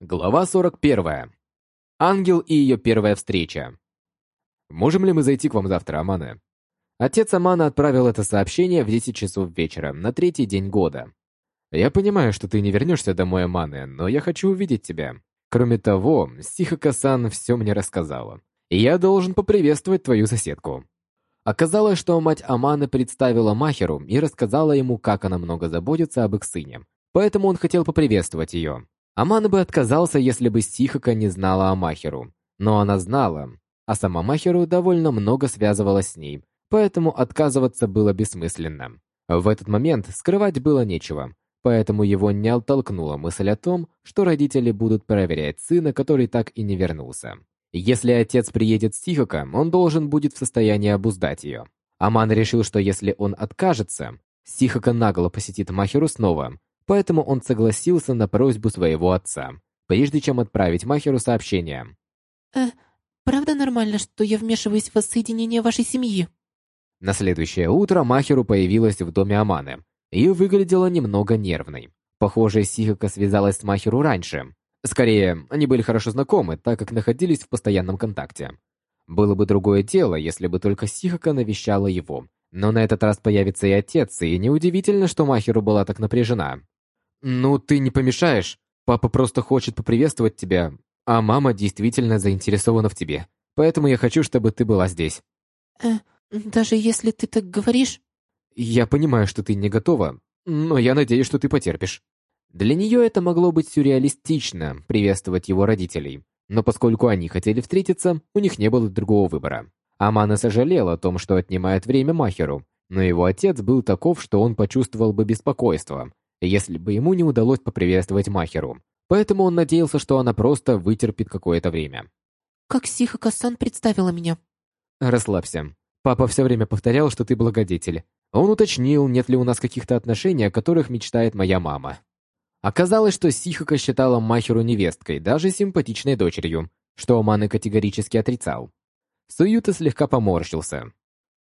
Глава 41. Ангел и ее первая встреча. «Можем ли мы зайти к вам завтра, Амана?» Отец Амана отправил это сообщение в 10 часов вечера, на третий день года. «Я понимаю, что ты не вернешься домой, Аманы, но я хочу увидеть тебя. Кроме того, Сихака-сан все мне рассказала. И я должен поприветствовать твою соседку». Оказалось, что мать Аманы представила Махеру и рассказала ему, как она много заботится об их сыне. Поэтому он хотел поприветствовать ее. Аман бы отказался, если бы Сихака не знала о Махеру. Но она знала, а сама Махеру довольно много связывалась с ней, поэтому отказываться было бессмысленно. В этот момент скрывать было нечего, поэтому его не оттолкнула мысль о том, что родители будут проверять сына, который так и не вернулся. Если отец приедет с Сихака, он должен будет в состоянии обуздать ее. Аман решил, что если он откажется, Сихака нагло посетит Махеру снова, Поэтому он согласился на просьбу своего отца, прежде чем отправить Махеру сообщение. «Э, правда нормально, что я вмешиваюсь в воссоединение вашей семьи?» На следующее утро Махеру появилась в доме Аманы и выглядела немного нервной. Похоже, Сихака связалась с Махеру раньше. Скорее, они были хорошо знакомы, так как находились в постоянном контакте. Было бы другое дело, если бы только Сихака навещала его. Но на этот раз появится и отец, и неудивительно, что Махеру была так напряжена. «Ну, ты не помешаешь. Папа просто хочет поприветствовать тебя, а мама действительно заинтересована в тебе. Поэтому я хочу, чтобы ты была здесь». «Э, даже если ты так говоришь...» «Я понимаю, что ты не готова, но я надеюсь, что ты потерпишь». Для нее это могло быть сюрреалистично, приветствовать его родителей. Но поскольку они хотели встретиться, у них не было другого выбора. Амана сожалела о том, что отнимает время Махеру, но его отец был таков, что он почувствовал бы беспокойство, если бы ему не удалось поприветствовать Махеру. Поэтому он надеялся, что она просто вытерпит какое-то время. «Как Сиха-сан представила меня?» «Расслабься. Папа все время повторял, что ты благодетель. Он уточнил, нет ли у нас каких-то отношений, о которых мечтает моя мама». Оказалось, что Сихака считала Махеру невесткой, даже симпатичной дочерью, что Оманы категорически отрицал. Суюта слегка поморщился.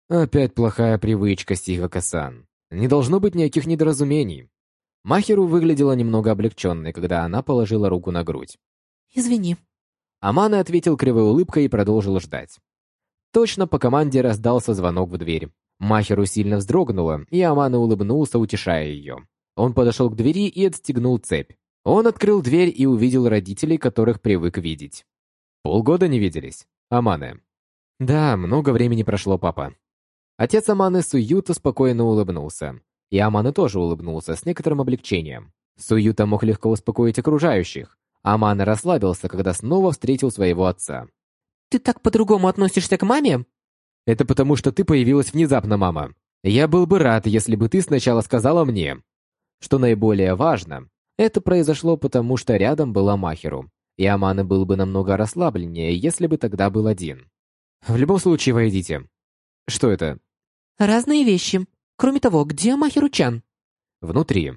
«Опять плохая привычка, Сихака-сан. Не должно быть никаких недоразумений. Махеру выглядела немного облегченной, когда она положила руку на грудь. «Извини». Амана ответил кривой улыбкой и продолжил ждать. Точно по команде раздался звонок в дверь. Махеру сильно вздрогнула, и Амана улыбнулся, утешая ее. Он подошел к двери и отстегнул цепь. Он открыл дверь и увидел родителей, которых привык видеть. Полгода не виделись. Аманы. Да, много времени прошло, папа. Отец Аманы Суюта спокойно улыбнулся. И Амана тоже улыбнулся с некоторым облегчением. Суюта мог легко успокоить окружающих. Амана расслабился, когда снова встретил своего отца. «Ты так по-другому относишься к маме?» «Это потому, что ты появилась внезапно, мама. Я был бы рад, если бы ты сначала сказала мне». Что наиболее важно, это произошло потому, что рядом была Махеру. И Амана был бы намного расслабленнее, если бы тогда был один. В любом случае, войдите. Что это? Разные вещи. Кроме того, где Махеру-чан? Внутри.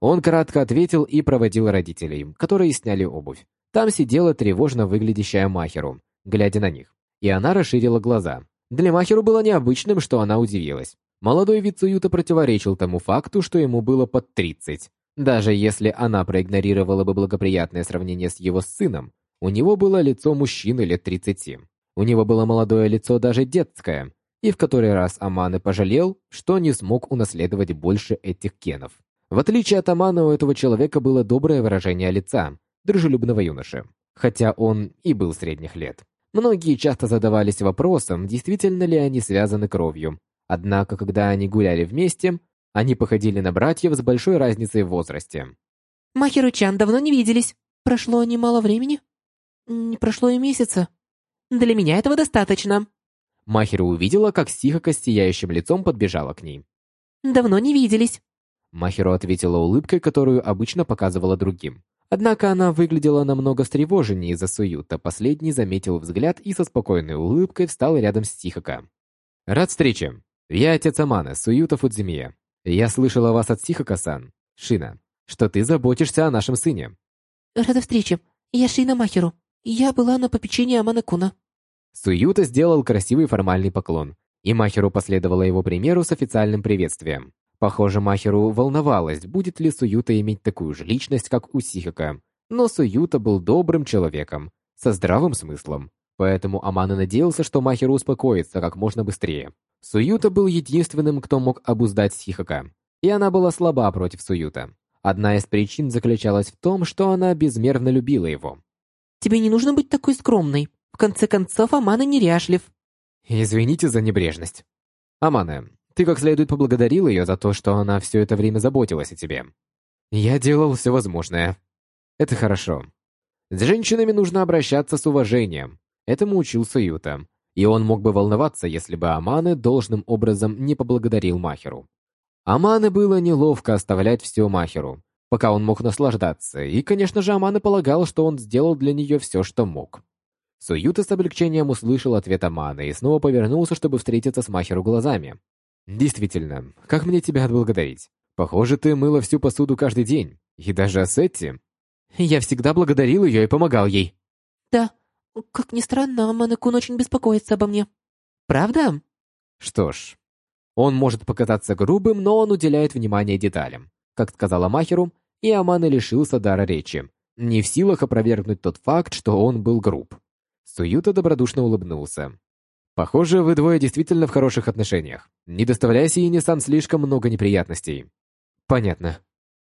Он кратко ответил и проводил родителей, которые сняли обувь. Там сидела тревожно выглядящая Махеру, глядя на них. И она расширила глаза. Для Махеру было необычным, что она удивилась. Молодой Вицуюта противоречил тому факту, что ему было под 30. Даже если она проигнорировала бы благоприятное сравнение с его сыном, у него было лицо мужчины лет 30. У него было молодое лицо даже детское, и в который раз Аманы пожалел, что не смог унаследовать больше этих генов. В отличие от Амана, у этого человека было доброе выражение лица, дружелюбного юноши, хотя он и был средних лет. Многие часто задавались вопросом, действительно ли они связаны кровью. Однако, когда они гуляли вместе, они походили на братьев с большой разницей в возрасте. «Махеру-чан, давно не виделись. Прошло немало времени? Не прошло и месяца. Для меня этого достаточно», Махера увидела, как Сихака с сияющим лицом подбежала к ней. «Давно не виделись». Махеру ответила улыбкой, которую обычно показывала другим. Однако она выглядела намного встревоженнее из-за Суюта. Последний заметил взгляд и со спокойной улыбкой встал рядом с Сихака. «Рад встрече. Я отец Амана, Суюта Фудзимия. Я слышала вас от Сихака-сан, Шина, что ты заботишься о нашем сыне». «Рада встрече. Я Шина Махеру. Я была на попечении Амана Куна». Суюта сделал красивый формальный поклон, и Махеру последовала его примеру с официальным приветствием. Похоже, Махеру волновалась, будет ли Суюта иметь такую же личность, как у Сихака, Но Суюта был добрым человеком, со здравым смыслом, поэтому Амана надеялся, что Махеру успокоится как можно быстрее. Суюта был единственным, кто мог обуздать Сихака, и она была слаба против Суюта. Одна из причин заключалась в том, что она безмерно любила его. «Тебе не нужно быть такой скромной. В конце концов, Амана неряшлив». «Извините за небрежность. Амана, ты как следует поблагодарил ее за то, что она все это время заботилась о тебе. Я делал все возможное. Это хорошо. С женщинами нужно обращаться с уважением. Этому учил Суюта. И он мог бы волноваться, если бы Аманы должным образом не поблагодарил Махеру. Аманы было неловко оставлять все Махеру, пока он мог наслаждаться, и, конечно же, Аманы полагал, что он сделал для нее все, что мог. Суюта с облегчением услышал ответ Аманы и снова повернулся, чтобы встретиться с Махеру глазами. «Действительно, как мне тебя отблагодарить? Похоже, ты мыла всю посуду каждый день, и даже Ассетти. Я всегда благодарил ее и помогал ей». «Да, как ни странно, Амана-кун очень беспокоится обо мне. Правда?» «Что ж, он может показаться грубым, но он уделяет внимание деталям. Как сказала Махеру, и Амана лишился дара речи, не в силах опровергнуть тот факт, что он был груб. Суюта добродушно улыбнулся. Похоже, вы двое действительно в хороших отношениях. Не доставляй Сиини-сан слишком много неприятностей. Понятно.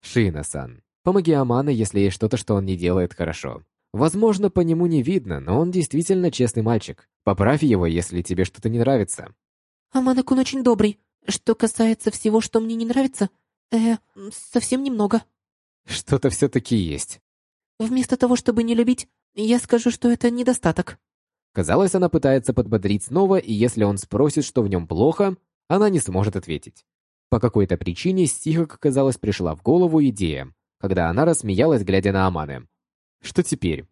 Шина-сан, помоги Амане, если есть что-то, что он не делает хорошо. Возможно, по нему не видно, но он действительно честный мальчик. Поправь его, если тебе что-то не нравится. Амана-кун очень добрый. Что касается всего, что мне не нравится, э, совсем немного. Что-то все-таки есть. Вместо того, чтобы не любить, я скажу, что это недостаток. Казалось, она пытается подбодрить снова, и если он спросит, что в нем плохо, она не сможет ответить. По какой-то причине Сихак, казалось, пришла в голову идея, когда она рассмеялась, глядя на Аманы. Что теперь?